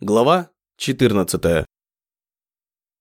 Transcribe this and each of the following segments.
Глава 14.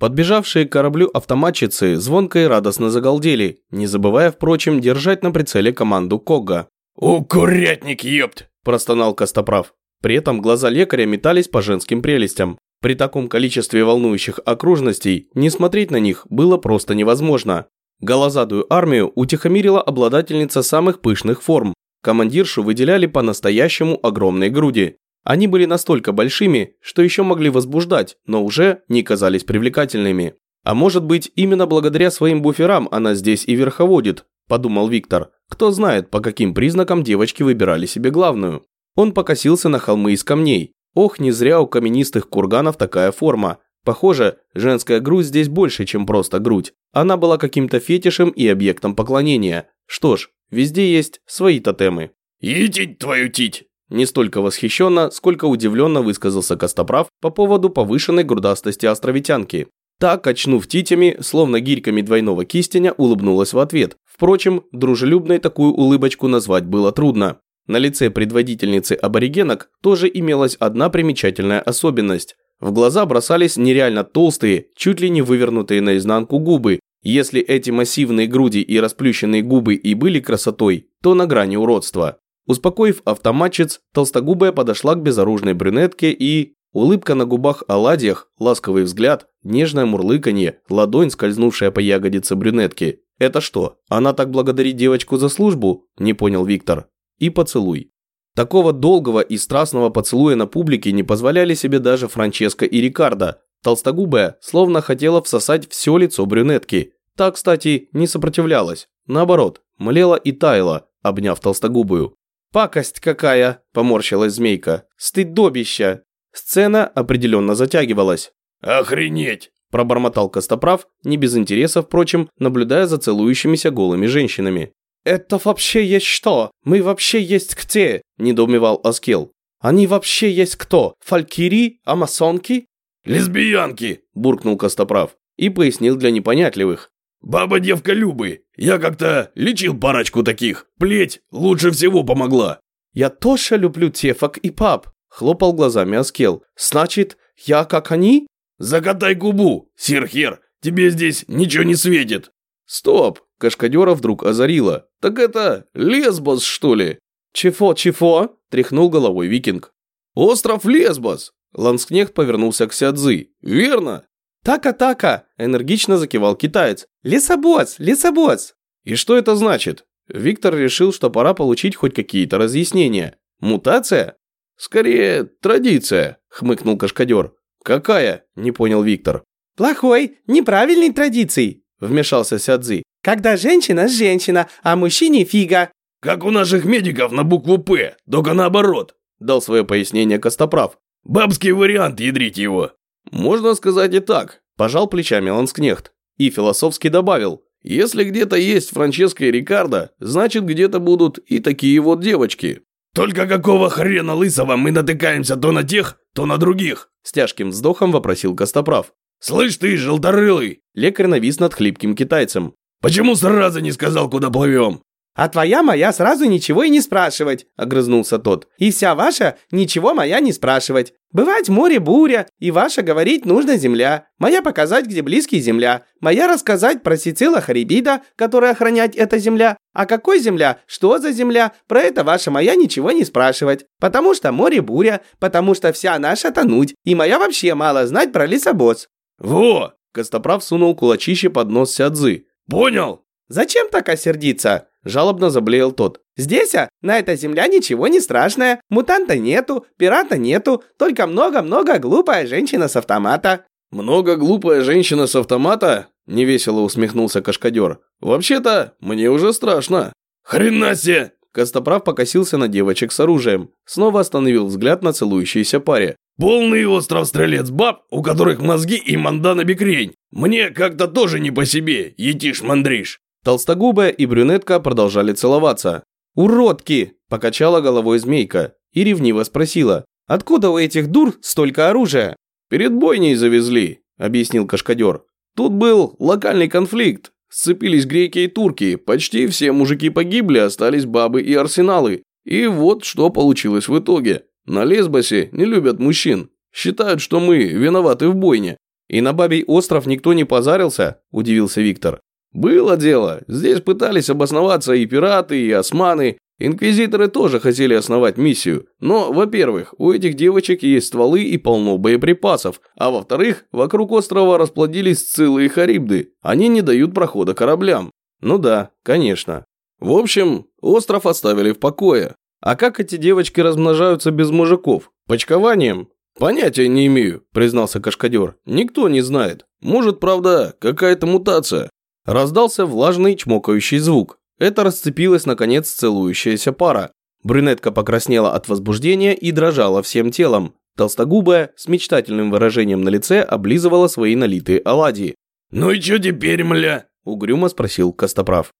Подбежавшие к кораблю автоматчицы звонко и радостно загалдели, не забывая, впрочем, держать на прицеле команду Когга. «У, курятник, ёпт!» – простонал Костоправ. При этом глаза лекаря метались по женским прелестям. При таком количестве волнующих окружностей не смотреть на них было просто невозможно. Голозадую армию утихомирила обладательница самых пышных форм. Командиршу выделяли по-настоящему огромные груди. Они были настолько большими, что еще могли возбуждать, но уже не казались привлекательными. А может быть, именно благодаря своим буферам она здесь и верховодит, подумал Виктор. Кто знает, по каким признакам девочки выбирали себе главную. Он покосился на холмы из камней. Ох, не зря у каменистых курганов такая форма. Похоже, женская грудь здесь больше, чем просто грудь. Она была каким-то фетишем и объектом поклонения. Что ж, везде есть свои тотемы. «Етить твою тить!» Не столько восхищенно, сколько удивленно высказался Костоправ по поводу повышенной грудастости островитянки. Та, качнув титями, словно гирьками двойного кистеня, улыбнулась в ответ. Впрочем, дружелюбной такую улыбочку назвать было трудно. На лице предводительницы аборигенок тоже имелась одна примечательная особенность. В глаза бросались нереально толстые, чуть ли не вывернутые наизнанку губы. Если эти массивные груди и расплющенные губы и были красотой, то на грани уродства. Успокоив автоматчиц, толстогубая подошла к безоружной брюнетке и... Улыбка на губах оладьях, ласковый взгляд, нежное мурлыканье, ладонь, скользнувшая по ягодице брюнетки. Это что, она так благодарит девочку за службу? Не понял Виктор. И поцелуй. Такого долгого и страстного поцелуя на публике не позволяли себе даже Франческо и Рикардо. Толстогубая словно хотела всосать все лицо брюнетки. Та, кстати, не сопротивлялась. Наоборот, млела и таяла, обняв толстогубую. «Пакость какая!» – поморщилась змейка. «Стыдобища!» Сцена определенно затягивалась. «Охренеть!» – пробормотал Костоправ, не без интереса, впрочем, наблюдая за целующимися голыми женщинами. «Это вообще есть что? Мы вообще есть где?» – недоумевал Аскел. «Они вообще есть кто? Фалькирии? Амазонки?» «Лесбиянки!» – буркнул Костоправ и пояснил для непонятливых. «Баба-девка Любы, я как-то лечил парочку таких, плеть лучше всего помогла». «Я тоже люблю тефок и пап», – хлопал глазами Аскел. «Значит, я как они?» «Закатай губу, сирхер, тебе здесь ничего не светит». «Стоп!» – Кашкадера вдруг озарила. «Так это Лесбос, что ли?» «Чего, чего?» – тряхнул головой викинг. «Остров Лесбос!» Ланскнехт повернулся к Сядзы. «Верно?» «Така-така!» – энергично закивал китаец. «Лесобоц! Лесобоц!» «И что это значит?» Виктор решил, что пора получить хоть какие-то разъяснения. «Мутация?» «Скорее, традиция», – хмыкнул Кашкадер. «Какая?» – не понял Виктор. «Плохой, неправильной традицией», – вмешался Сядзи. «Когда женщина – женщина, а мужчине – фига». «Как у наших медиков на букву «П», только наоборот», – дал свое пояснение Костоправ. «Бабский вариант, ядрить его». «Можно сказать и так», – пожал плечами Ланскнехт. И философски добавил, «Если где-то есть Франческо и Рикардо, значит где-то будут и такие вот девочки». «Только какого хрена лысого мы натыкаемся то на тех, то на других?» С тяжким вздохом вопросил Костоправ. «Слышь ты, желторылый!» Лекарь навис над хлипким китайцем. «Почему сразу не сказал, куда плывем?» «А твоя моя сразу ничего и не спрашивать», – огрызнулся тот. «И вся ваша ничего моя не спрашивать. Бывать море буря, и ваша говорить нужно земля. Моя показать, где близкий земля. Моя рассказать про Сицила Харибида, которая охранять эта земля. А какой земля? Что за земля? Про это ваша моя ничего не спрашивать. Потому что море буря, потому что вся наша тонуть. И моя вообще мало знать про лесобоц». «Во!» – Костоправ сунул кулачище под нос Сядзы. «Понял!» «Зачем так осердиться?» Жалобно заблеял тот. «Здесь, а, на этой земля ничего не страшное. Мутанта нету, пирата нету, только много-много глупая женщина с автомата». «Много глупая женщина с автомата?» – невесело усмехнулся Кашкадер. «Вообще-то, мне уже страшно». «Хрена себе!» Костоправ покосился на девочек с оружием. Снова остановил взгляд на целующейся паре. «Полный остров стрелец баб, у которых мозги и мандана бекрень. Мне как-то тоже не по себе, етиш-мандриш». Толстогубая и брюнетка продолжали целоваться. «Уродки!» – покачала головой змейка и ревниво спросила. «Откуда у этих дур столько оружия?» «Перед бойней завезли», – объяснил Кашкадер. «Тут был локальный конфликт. Сцепились греки и турки, почти все мужики погибли, остались бабы и арсеналы. И вот что получилось в итоге. На Лесбосе не любят мужчин. Считают, что мы виноваты в бойне. И на Бабий остров никто не позарился, удивился Виктор. Было дело. Здесь пытались обосноваться и пираты, и османы. Инквизиторы тоже хотели основать миссию. Но, во-первых, у этих девочек есть стволы и полно боеприпасов. А во-вторых, вокруг острова расплодились целые харибды. Они не дают прохода кораблям. Ну да, конечно. В общем, остров оставили в покое. А как эти девочки размножаются без мужиков? Почкованием? Понятия не имею, признался Кашкадер. Никто не знает. Может, правда, какая-то мутация. Раздался влажный чмокающий звук. Это расцепилась, наконец, целующаяся пара. Брюнетка покраснела от возбуждения и дрожала всем телом. Толстогубая, с мечтательным выражением на лице, облизывала свои налитые оладьи. «Ну и чё теперь, мля?» – угрюмо спросил Костоправ.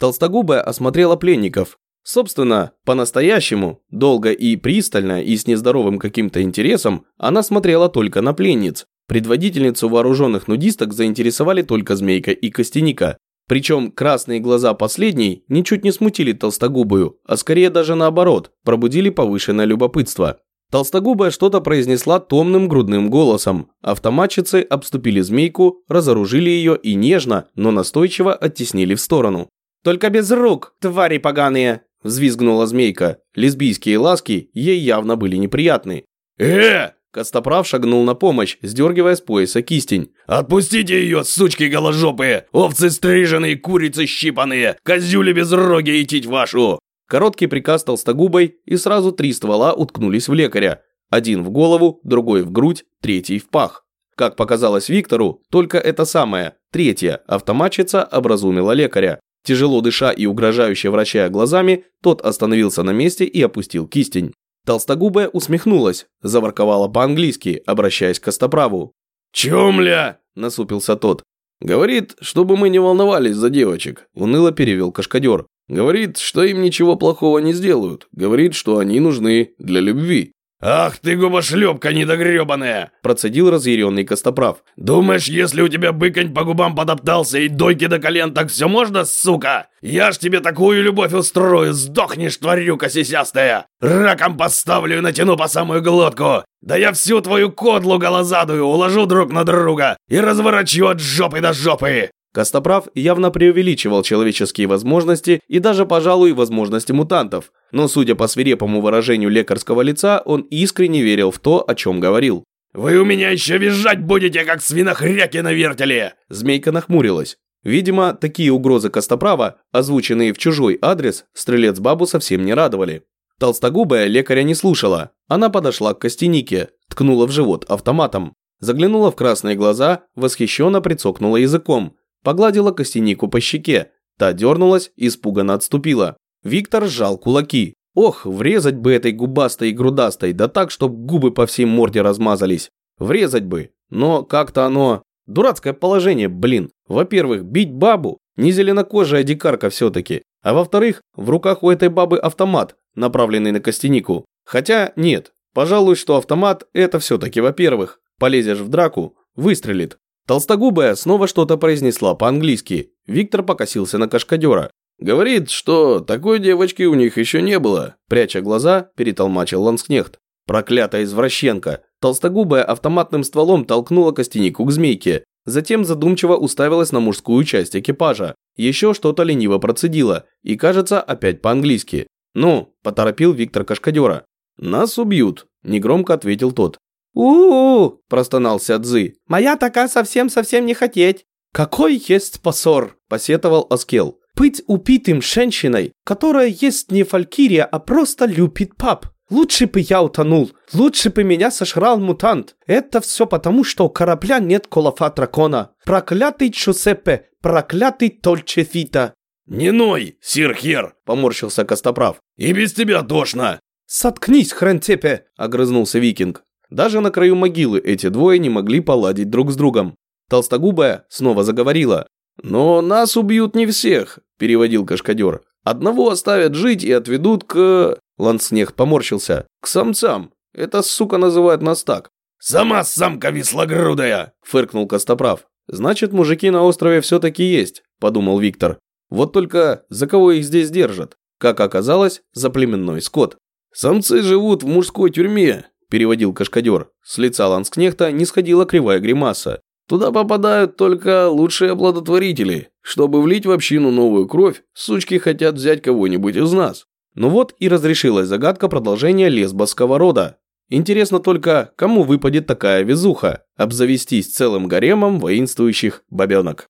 Толстогубая осмотрела пленников. Собственно, по-настоящему, долго и пристально и с нездоровым каким-то интересом, она смотрела только на пленниц. Предводительницу вооруженных нудисток заинтересовали только Змейка и Костяника. Причем красные глаза последней ничуть не смутили Толстогубую, а скорее даже наоборот, пробудили повышенное любопытство. Толстогубая что-то произнесла томным грудным голосом. Автоматчицы обступили змейку, разоружили ее и нежно, но настойчиво оттеснили в сторону. «Только без рук, твари поганые!» – взвизгнула змейка. Лесбийские ласки ей явно были неприятны. «Э!» Костоправ шагнул на помощь, сдергивая с пояса кистень. «Отпустите ее, сучки голожопые! Овцы стриженные, курицы щипанные! Козюли безрогие и тить вашу!» Короткий приказ толстогубой, и сразу три ствола уткнулись в лекаря. Один в голову, другой в грудь, третий в пах. Как показалось Виктору, только это самое, третья автоматчица образумила лекаря. Тяжело дыша и угрожающе вращая глазами, тот остановился на месте и опустил кистень. Толстогубая усмехнулась, заворковала по-английски, обращаясь к Костоправу. «Чё, мля?» – насупился тот. «Говорит, чтобы мы не волновались за девочек», – уныло перевел Кашкадер. «Говорит, что им ничего плохого не сделают. Говорит, что они нужны для любви». «Ах ты губошлепка недогребаная!» Процедил разъяренный Костоправ. «Думаешь, если у тебя быконь по губам подоптался и дойки до колен, так все можно, сука? Я ж тебе такую любовь устрою, сдохнешь, тварюка сисястая! Раком поставлю и натяну по самую глотку! Да я всю твою кодлу голозадую уложу друг на друга и разворачу от жопы до жопы!» Костоправ явно преувеличивал человеческие возможности и даже, пожалуй, возможности мутантов, но, судя по свирепому выражению лекарского лица, он искренне верил в то, о чем говорил. «Вы у меня еще визжать будете, как свинохряки на вертеле!» Змейка нахмурилась. Видимо, такие угрозы Костоправа, озвученные в чужой адрес, стрелец бабу совсем не радовали. Толстогубая лекаря не слушала. Она подошла к костянике, ткнула в живот автоматом. Заглянула в красные глаза, восхищенно прицокнула языком, Погладила костянику по щеке. Та дернулась, испуганно отступила. Виктор сжал кулаки. Ох, врезать бы этой губастой и грудастой, да так, чтоб губы по всей морде размазались. Врезать бы. Но как-то оно... Дурацкое положение, блин. Во-первых, бить бабу. Не зеленокожая дикарка все-таки. А во-вторых, в руках у этой бабы автомат, направленный на костянику. Хотя нет, пожалуй, что автомат это все-таки во-первых. Полезешь в драку, выстрелит. Толстогубая снова что-то произнесла по-английски. Виктор покосился на кашкадера. «Говорит, что такой девочки у них еще не было», пряча глаза, перетолмачил Ланскнехт. Проклятая извращенка. Толстогубая автоматным стволом толкнула костянику к змейке. Затем задумчиво уставилась на мужскую часть экипажа. Еще что-то лениво процедила. И, кажется, опять по-английски. «Ну», – поторопил Виктор Кашкадера. «Нас убьют», – негромко ответил тот. «У-у-у!» – простонал Сядзы. «Моя такая совсем-совсем не хотеть!» «Какой есть посор!» – посетовал Аскел. «Быть убитым женщиной, которая есть не фалькирия, а просто любит пап. Лучше бы я утонул, лучше бы меня сожрал мутант. Это все потому, что у корабля нет колофа дракона. Проклятый Чусеппе, проклятый Тольче Фита!» «Не ной, сир Хер!» – поморщился Костоправ. «И без тебя тошно!» «Соткнись, хрен тебе!» – огрызнулся викинг. Даже на краю могилы эти двое не могли поладить друг с другом. Толстогубая снова заговорила. «Но нас убьют не всех», – переводил Кашкадер. «Одного оставят жить и отведут к...» Ланснех поморщился. «К самцам. Эта сука называет нас так». «Сама самка вислогрудая!» – фыркнул Костоправ. «Значит, мужики на острове все-таки есть», – подумал Виктор. «Вот только за кого их здесь держат? Как оказалось, за племенной скот». «Самцы живут в мужской тюрьме», переводил Кашкадер. С лица ланскнехта не сходила кривая гримаса. Туда попадают только лучшие оплодотворители. Чтобы влить в общину новую кровь, сучки хотят взять кого-нибудь из нас. Ну вот и разрешилась загадка продолжения лесбосского рода. Интересно только, кому выпадет такая везуха – обзавестись целым гаремом воинствующих бабенок.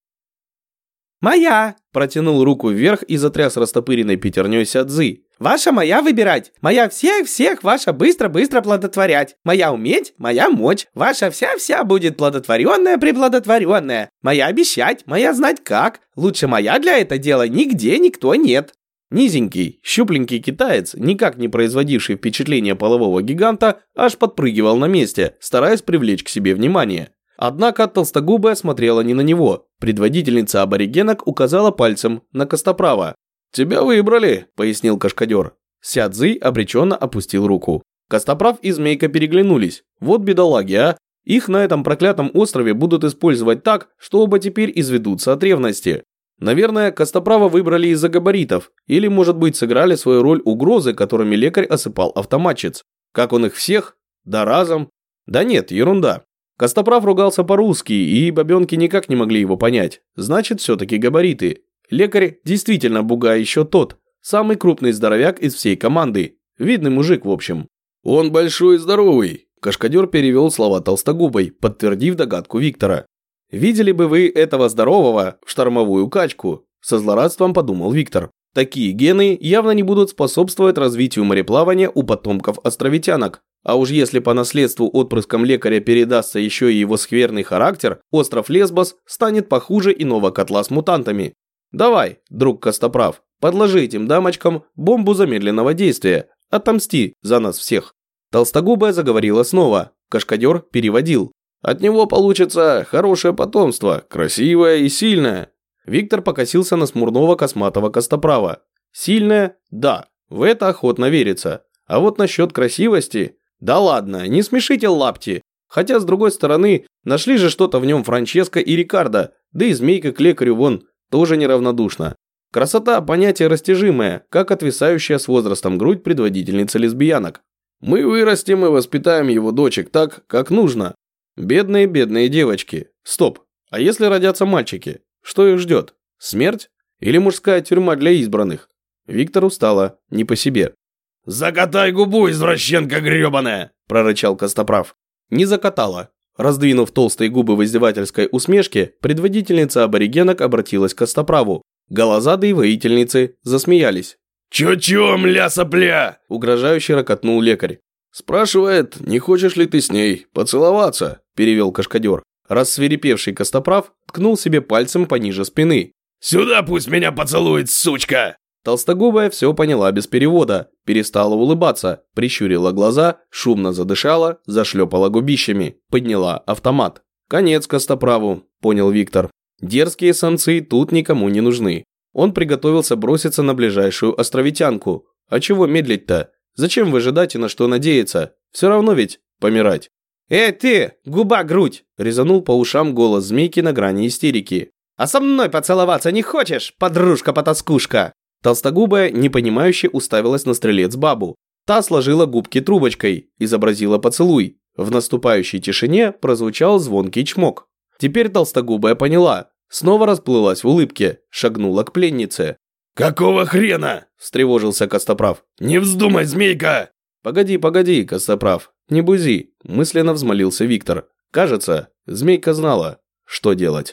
«Моя!» – протянул руку вверх и затряс растопыренной пятерней Сядзы. «Ваша моя выбирать! Моя всех-всех ваша быстро-быстро плодотворять! Моя уметь, моя мочь! Ваша вся-вся будет плодотворенная-преплодотворенная! Моя обещать, моя знать как! Лучше моя для этого дела нигде никто нет!» Низенький, щупленький китаец, никак не производивший впечатления полового гиганта, аж подпрыгивал на месте, стараясь привлечь к себе внимание. Однако толстогубая смотрела не на него. Предводительница аборигенок указала пальцем на Костоправа. «Тебя выбрали», – пояснил Кашкадер. Сядзы обреченно опустил руку. Костоправ и Змейка переглянулись. Вот бедолаги, а. Их на этом проклятом острове будут использовать так, что оба теперь изведутся от ревности. Наверное, Костоправа выбрали из-за габаритов, или, может быть, сыграли свою роль угрозы, которыми лекарь осыпал автоматчиц. Как он их всех? Да разом? Да нет, ерунда. Костоправ ругался по-русски, и бабенки никак не могли его понять. Значит, все-таки габариты. Лекарь действительно буга еще тот. Самый крупный здоровяк из всей команды. Видный мужик, в общем. Он большой и здоровый. Кашкадер перевел слова толстогубой, подтвердив догадку Виктора. «Видели бы вы этого здорового в штормовую качку?» Со злорадством подумал Виктор. Такие гены явно не будут способствовать развитию мореплавания у потомков островитянок. А уж если по наследству отпрыском лекаря передастся еще и его скверный характер, остров Лесбос станет похуже иного котла с мутантами. Давай, друг Костоправ, подложи этим дамочкам бомбу замедленного действия. Отомсти за нас всех. Толстогубая заговорила снова. Кашкадер переводил. От него получится хорошее потомство, красивое и сильное. Виктор покосился на смурного косматого Костоправа. Сильное? Да, в это охотно верится. А вот насчет красивости... Да ладно, не смешите лапти. Хотя, с другой стороны, нашли же что-то в нем Франческо и Рикардо, да и змейка к лекарю вон тоже неравнодушна. Красота – понятие растяжимое, как отвисающая с возрастом грудь предводительницы лесбиянок. Мы вырастим и воспитаем его дочек так, как нужно. Бедные, бедные девочки. Стоп, а если родятся мальчики? Что их ждет? Смерть? Или мужская тюрьма для избранных? Виктору стало не по себе. «Закатай губу, извращенка гребаная!» – прорычал Костоправ. Не закатала. Раздвинув толстые губы в издевательской усмешке, предводительница аборигенок обратилась к Костоправу. Голозадые воительницы засмеялись. «Чё-чё, мля-сопля?» – угрожающе ракотнул лекарь. «Спрашивает, не хочешь ли ты с ней поцеловаться?» – перевел Кашкадер. Рассверепевший Костоправ ткнул себе пальцем пониже спины. «Сюда пусть меня поцелует, сучка!» Толстогубая все поняла без перевода, перестала улыбаться, прищурила глаза, шумно задышала, зашлепала губищами, подняла автомат. «Конец Костоправу», – понял Виктор. «Дерзкие самцы тут никому не нужны». Он приготовился броситься на ближайшую островитянку. А чего медлить-то? Зачем выжидать и на что надеяться? Все равно ведь помирать. «Эй ты, губа-грудь!» – резанул по ушам голос змейки на грани истерики. «А со мной поцеловаться не хочешь, подружка-потаскушка?» Толстогубая, непонимающе уставилась на стрелец бабу. Та сложила губки трубочкой, изобразила поцелуй. В наступающей тишине прозвучал звонкий чмок. Теперь толстогубая поняла. Снова расплылась в улыбке, шагнула к пленнице. «Какого хрена?» – встревожился Костоправ. «Не вздумай, змейка!» «Погоди, погоди, Костоправ, не бузи», – мысленно взмолился Виктор. Кажется, змейка знала, что делать.